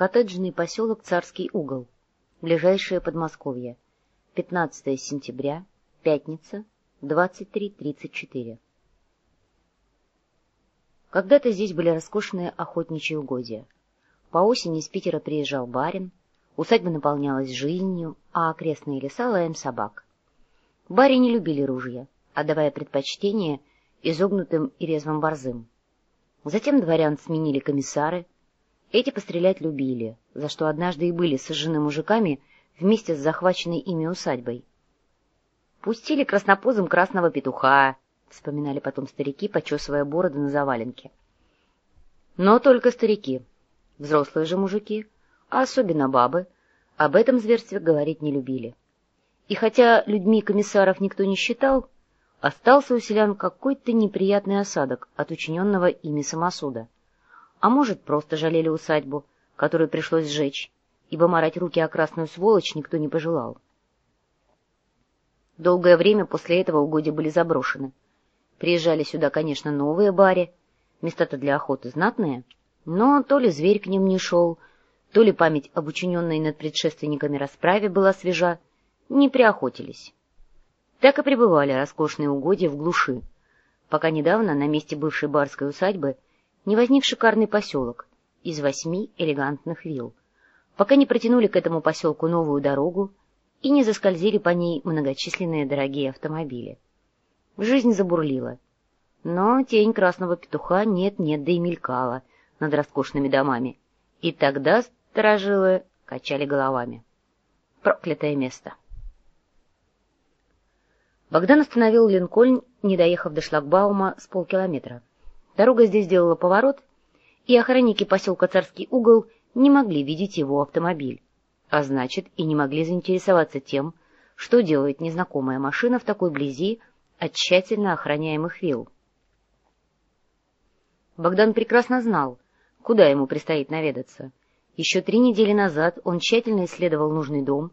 Коттеджный поселок Царский угол. Ближайшее Подмосковье. 15 сентября. Пятница. 23.34. Когда-то здесь были роскошные охотничьи угодья. По осени из Питера приезжал барин, усадьба наполнялась жизнью, а окрестные леса лаем собак. Бари не любили ружья, отдавая предпочтение изогнутым и резвым борзым. Затем дворян сменили комиссары — эти пострелять любили, за что однажды и были сожжены мужиками вместе с захваченной ими усадьбой. «Пустили краснопузом красного петуха», — вспоминали потом старики, почесывая бороды на заваленке. Но только старики. Взрослые же мужики, а особенно бабы, об этом зверстве говорить не любили. И хотя людьми комиссаров никто не считал, остался у селян какой-то неприятный осадок от учиненного ими самосуда — а может, просто жалели усадьбу, которую пришлось сжечь, ибо марать руки о красную сволочь никто не пожелал. Долгое время после этого угодья были заброшены. Приезжали сюда, конечно, новые бари, места-то для охоты знатные, но то ли зверь к ним не шел, то ли память об учиненной над предшественниками расправе была свежа, не приохотились. Так и пребывали роскошные угодья в глуши, пока недавно на месте бывшей барской усадьбы — не возник шикарный поселок из восьми элегантных вилл, пока не протянули к этому поселку новую дорогу и не заскользили по ней многочисленные дорогие автомобили. Жизнь забурлила, но тень красного петуха нет-нет, да и мелькала над роскошными домами, и тогда сторожилы качали головами. Проклятое место! Богдан остановил Линкольн, не доехав до шлагбаума с полкилометра. Дорога здесь сделала поворот, и охранники поселка Царский угол не могли видеть его автомобиль, а значит, и не могли заинтересоваться тем, что делает незнакомая машина в такой близи от тщательно охраняемых вилл. Богдан прекрасно знал, куда ему предстоит наведаться. Еще три недели назад он тщательно исследовал нужный дом,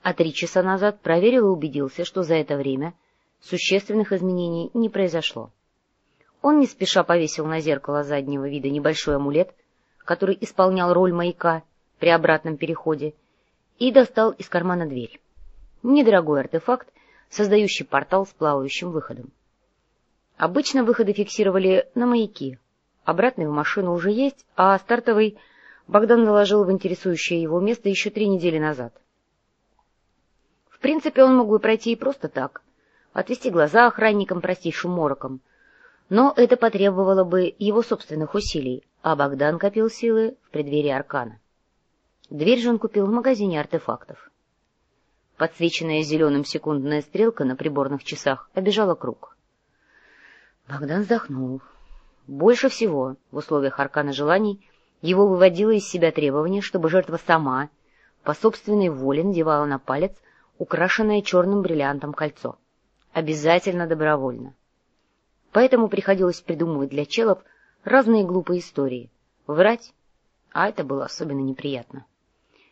а три часа назад проверил и убедился, что за это время существенных изменений не произошло. Он не спеша повесил на зеркало заднего вида небольшой амулет, который исполнял роль маяка при обратном переходе, и достал из кармана дверь. Недорогой артефакт, создающий портал с плавающим выходом. Обычно выходы фиксировали на маяки. Обратный в машину уже есть, а стартовый Богдан заложил в интересующее его место еще три недели назад. В принципе, он мог бы пройти и просто так, отвести глаза охранникам простейшим мороком, но это потребовало бы его собственных усилий, а Богдан копил силы в преддверии Аркана. Дверь же он купил в магазине артефактов. Подсвеченная зеленым секундная стрелка на приборных часах обежала круг. Богдан вздохнул. Больше всего в условиях Аркана желаний его выводило из себя требование, чтобы жертва сама, по собственной воле, надевала на палец украшенное черным бриллиантом кольцо. Обязательно добровольно поэтому приходилось придумывать для челов разные глупые истории, врать, а это было особенно неприятно.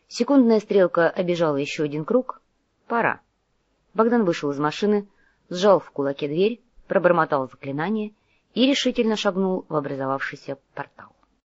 Секундная стрелка обежала еще один круг. Пора. Богдан вышел из машины, сжал в кулаке дверь, пробормотал заклинание и решительно шагнул в образовавшийся портал.